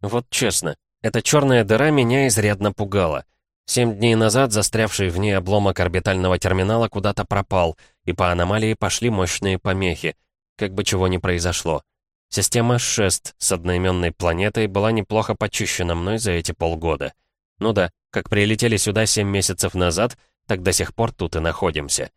Вот честно, эта черная дыра меня изрядно пугала. Семь дней назад застрявший в ней обломок орбитального терминала куда-то пропал, и по аномалии пошли мощные помехи. Как бы чего ни произошло. Система Шест с одноименной планетой была неплохо почищена мной за эти полгода. Ну да, как прилетели сюда семь месяцев назад, так до сих пор тут и находимся.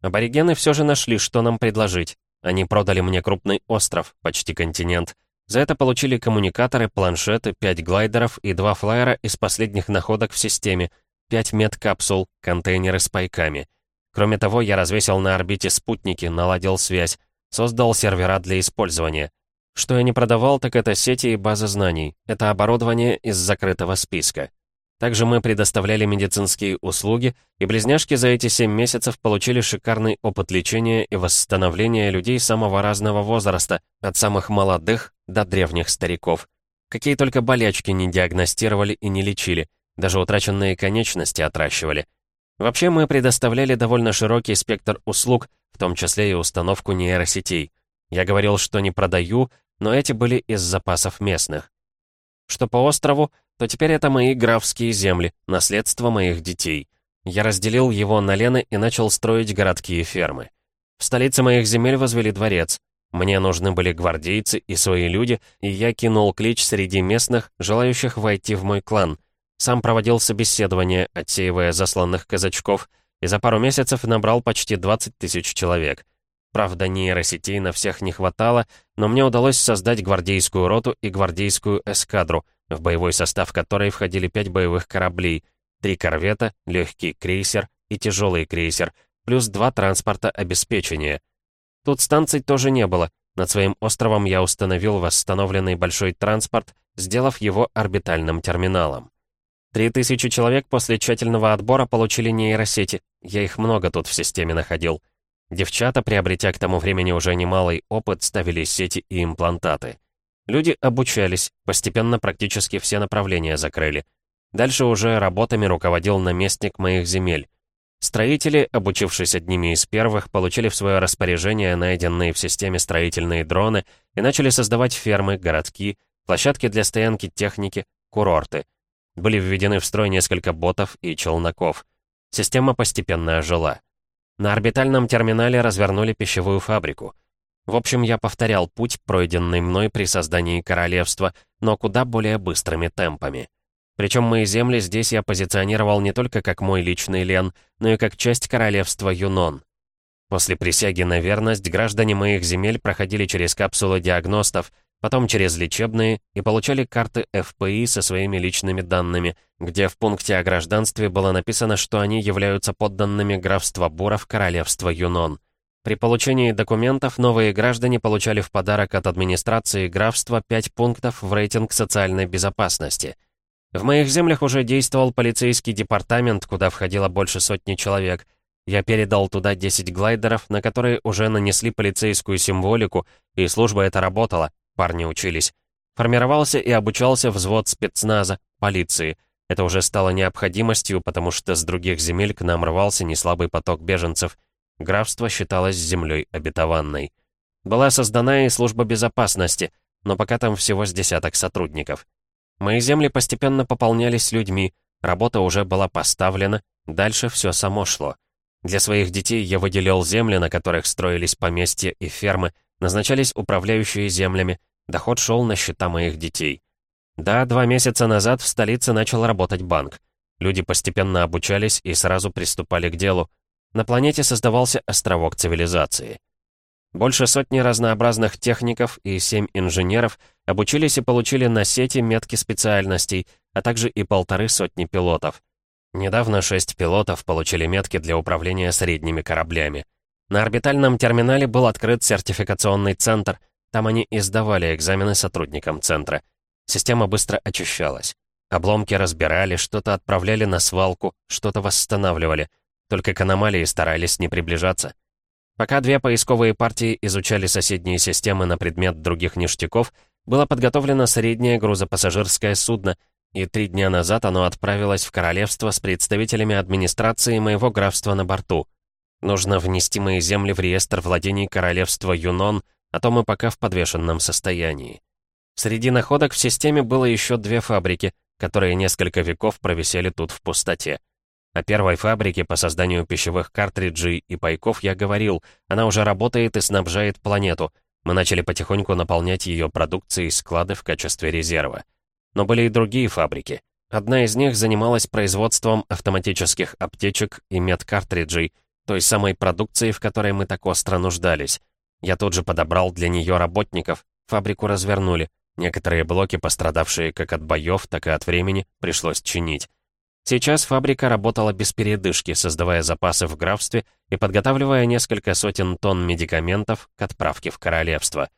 Аборигены все же нашли, что нам предложить. Они продали мне крупный остров, почти континент. За это получили коммуникаторы, планшеты, пять глайдеров и два флайера из последних находок в системе, пять медкапсул, контейнеры с пайками. Кроме того, я развесил на орбите спутники, наладил связь, создал сервера для использования. Что я не продавал, так это сети и базы знаний. Это оборудование из закрытого списка. Также мы предоставляли медицинские услуги, и близняшки за эти 7 месяцев получили шикарный опыт лечения и восстановления людей самого разного возраста, от самых молодых до древних стариков. Какие только болячки не диагностировали и не лечили, даже утраченные конечности отращивали. Вообще мы предоставляли довольно широкий спектр услуг, в том числе и установку нейросетей. Я говорил, что не продаю, но эти были из запасов местных. Что по острову, то теперь это мои графские земли, наследство моих детей. Я разделил его на лены и начал строить городские фермы. В столице моих земель возвели дворец. Мне нужны были гвардейцы и свои люди, и я кинул клич среди местных, желающих войти в мой клан. Сам проводил собеседование, отсеивая засланных казачков, и за пару месяцев набрал почти 20 тысяч человек. Правда, нейросетей на всех не хватало, но мне удалось создать гвардейскую роту и гвардейскую эскадру, в боевой состав которой входили пять боевых кораблей, три корвета, легкий крейсер и тяжелый крейсер, плюс два транспорта обеспечения. Тут станций тоже не было. Над своим островом я установил восстановленный большой транспорт, сделав его орбитальным терминалом. Три тысячи человек после тщательного отбора получили нейросети. Я их много тут в системе находил. Девчата, приобретя к тому времени уже немалый опыт, ставили сети и имплантаты. Люди обучались, постепенно практически все направления закрыли. Дальше уже работами руководил наместник моих земель. Строители, обучившись одними из первых, получили в свое распоряжение найденные в системе строительные дроны и начали создавать фермы, городки, площадки для стоянки техники, курорты. Были введены в строй несколько ботов и челноков. Система постепенно ожила. На орбитальном терминале развернули пищевую фабрику. В общем, я повторял путь, пройденный мной при создании королевства, но куда более быстрыми темпами. Причем мои земли здесь я позиционировал не только как мой личный лен, но и как часть королевства Юнон. После присяги на верность граждане моих земель проходили через капсулы диагностов, потом через лечебные и получали карты ФПИ со своими личными данными, где в пункте о гражданстве было написано, что они являются подданными графства Буров королевства Юнон. При получении документов новые граждане получали в подарок от администрации графства 5 пунктов в рейтинг социальной безопасности. В моих землях уже действовал полицейский департамент, куда входило больше сотни человек. Я передал туда 10 глайдеров, на которые уже нанесли полицейскую символику, и служба эта работала, Парни учились. Формировался и обучался взвод спецназа, полиции. Это уже стало необходимостью, потому что с других земель к нам рвался неслабый поток беженцев. Графство считалось землей обетованной. Была создана и служба безопасности, но пока там всего с десяток сотрудников. Мои земли постепенно пополнялись людьми, работа уже была поставлена, дальше все само шло. Для своих детей я выделил земли, на которых строились поместья и фермы, назначались управляющие землями, Доход шел на счета моих детей. Да, два месяца назад в столице начал работать банк. Люди постепенно обучались и сразу приступали к делу. На планете создавался островок цивилизации. Больше сотни разнообразных техников и семь инженеров обучились и получили на сети метки специальностей, а также и полторы сотни пилотов. Недавно шесть пилотов получили метки для управления средними кораблями. На орбитальном терминале был открыт сертификационный центр, там они и сдавали экзамены сотрудникам центра. Система быстро очищалась. Обломки разбирали, что-то отправляли на свалку, что-то восстанавливали. Только к аномалии старались не приближаться. Пока две поисковые партии изучали соседние системы на предмет других ништяков, было подготовлено среднее грузопассажирское судно, и три дня назад оно отправилось в королевство с представителями администрации моего графства на борту. Нужно внести мои земли в реестр владений королевства Юнон — а то мы пока в подвешенном состоянии. Среди находок в системе было еще две фабрики, которые несколько веков провисели тут в пустоте. О первой фабрике по созданию пищевых картриджей и пайков я говорил, она уже работает и снабжает планету. Мы начали потихоньку наполнять ее продукцией склады в качестве резерва. Но были и другие фабрики. Одна из них занималась производством автоматических аптечек и медкартриджей, той самой продукции, в которой мы так остро нуждались. Я тут же подобрал для нее работников, фабрику развернули. Некоторые блоки, пострадавшие как от боев, так и от времени, пришлось чинить. Сейчас фабрика работала без передышки, создавая запасы в графстве и подготавливая несколько сотен тонн медикаментов к отправке в королевство.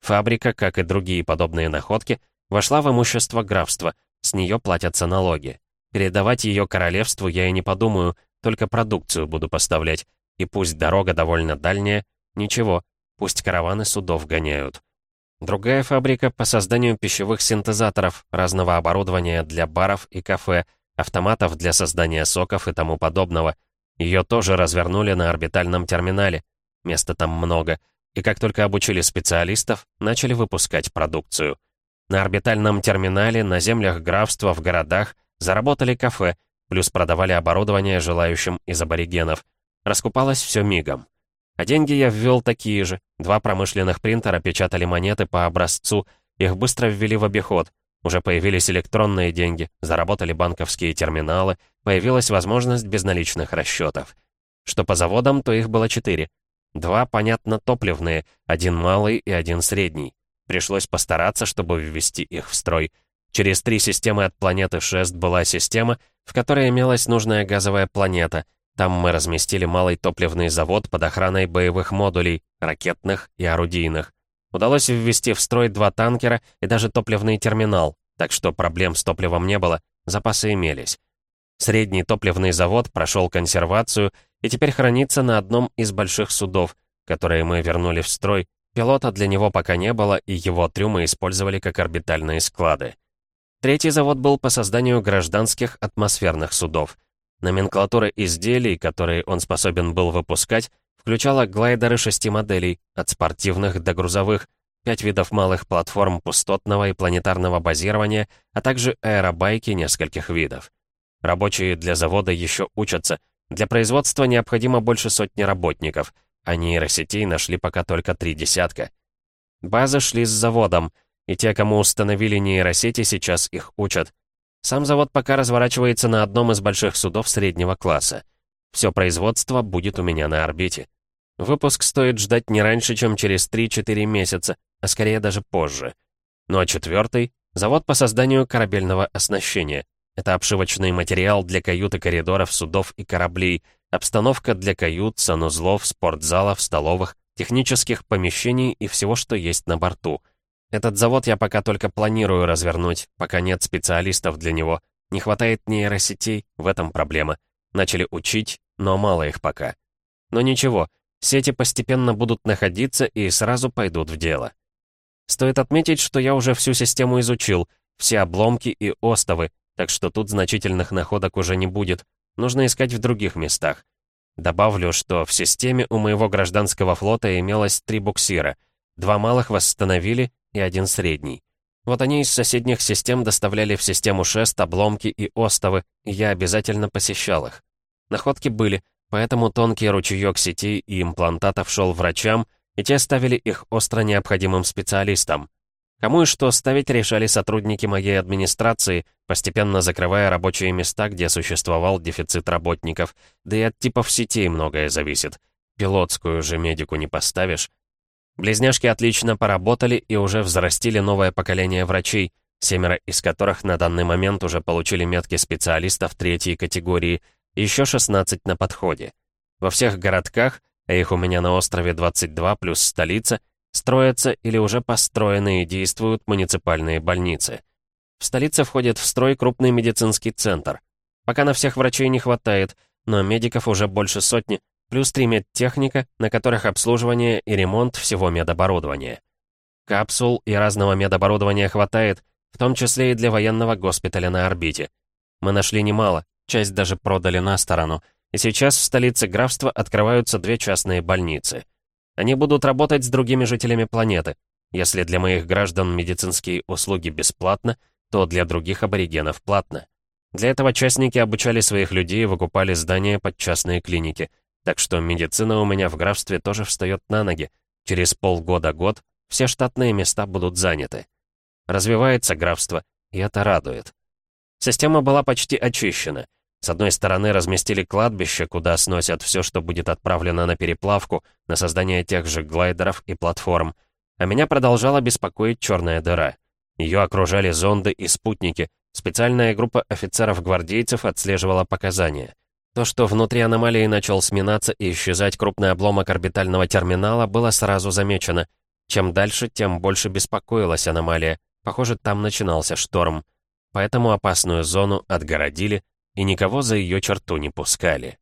Фабрика, как и другие подобные находки, вошла в имущество графства, с нее платятся налоги. Передавать ее королевству я и не подумаю, только продукцию буду поставлять. И пусть дорога довольно дальняя, ничего, пусть караваны судов гоняют. Другая фабрика по созданию пищевых синтезаторов, разного оборудования для баров и кафе, автоматов для создания соков и тому подобного. Ее тоже развернули на орбитальном терминале. Места там много. И как только обучили специалистов, начали выпускать продукцию. На орбитальном терминале, на землях графства, в городах заработали кафе, плюс продавали оборудование желающим из аборигенов. Раскупалось все мигом. А деньги я ввел такие же. Два промышленных принтера печатали монеты по образцу, их быстро ввели в обиход. Уже появились электронные деньги, заработали банковские терминалы, появилась возможность безналичных расчетов. Что по заводам, то их было четыре. Два, понятно, топливные, один малый и один средний. Пришлось постараться, чтобы ввести их в строй. Через три системы от планеты Шест была система, в которой имелась нужная газовая планета. Там мы разместили малый топливный завод под охраной боевых модулей, ракетных и орудийных. Удалось ввести в строй два танкера и даже топливный терминал, так что проблем с топливом не было, запасы имелись. Средний топливный завод прошел консервацию и теперь хранится на одном из больших судов, которые мы вернули в строй. Пилота для него пока не было, и его трюмы использовали как орбитальные склады. Третий завод был по созданию гражданских атмосферных судов. Номенклатура изделий, которые он способен был выпускать, включала глайдеры шести моделей, от спортивных до грузовых, пять видов малых платформ пустотного и планетарного базирования, а также аэробайки нескольких видов. Рабочие для завода еще учатся. Для производства необходимо больше сотни работников, а нейросетей нашли пока только три десятка. Базы шли с заводом, и те, кому установили нейросети, сейчас их учат. Сам завод пока разворачивается на одном из больших судов среднего класса. Все производство будет у меня на орбите. Выпуск стоит ждать не раньше, чем через 3-4 месяца, а скорее даже позже. Ну а четвертый — завод по созданию корабельного оснащения. Это обшивочный материал для кают и коридоров судов и кораблей, обстановка для кают, санузлов, спортзалов, столовых, технических помещений и всего, что есть на борту. Этот завод я пока только планирую развернуть, пока нет специалистов для него. Не хватает нейросетей, в этом проблема. Начали учить, но мало их пока. Но ничего, Сети постепенно будут находиться и сразу пойдут в дело. Стоит отметить, что я уже всю систему изучил, все обломки и остовы, так что тут значительных находок уже не будет. Нужно искать в других местах. Добавлю, что в системе у моего гражданского флота имелось три буксира. Два малых восстановили и один средний. Вот они из соседних систем доставляли в систему шест обломки и остовы, и я обязательно посещал их. Находки были, Поэтому тонкий ручеек сетей и имплантатов шел врачам, и те ставили их остро необходимым специалистам. Кому и что ставить решали сотрудники моей администрации, постепенно закрывая рабочие места, где существовал дефицит работников, да и от типов сетей многое зависит. Пилотскую же медику не поставишь. Близняшки отлично поработали и уже взрастили новое поколение врачей, семеро из которых на данный момент уже получили метки специалистов третьей категории — еще 16 на подходе. Во всех городках, а их у меня на острове 22 плюс столица, строятся или уже построены и действуют муниципальные больницы. В столице входит в строй крупный медицинский центр. Пока на всех врачей не хватает, но медиков уже больше сотни, плюс три медтехника, на которых обслуживание и ремонт всего медоборудования. Капсул и разного медоборудования хватает, в том числе и для военного госпиталя на орбите. Мы нашли немало, часть даже продали на сторону, и сейчас в столице графства открываются две частные больницы. Они будут работать с другими жителями планеты. Если для моих граждан медицинские услуги бесплатно, то для других аборигенов платно. Для этого частники обучали своих людей и выкупали здания под частные клиники. Так что медицина у меня в графстве тоже встает на ноги. Через полгода-год все штатные места будут заняты. Развивается графство, и это радует. Система была почти очищена. С одной стороны разместили кладбище, куда сносят все, что будет отправлено на переплавку, на создание тех же глайдеров и платформ. А меня продолжала беспокоить черная дыра. Ее окружали зонды и спутники. Специальная группа офицеров-гвардейцев отслеживала показания. То, что внутри аномалии начал сминаться и исчезать крупный обломок орбитального терминала, было сразу замечено. Чем дальше, тем больше беспокоилась аномалия. Похоже, там начинался шторм. Поэтому опасную зону отгородили и никого за ее черту не пускали.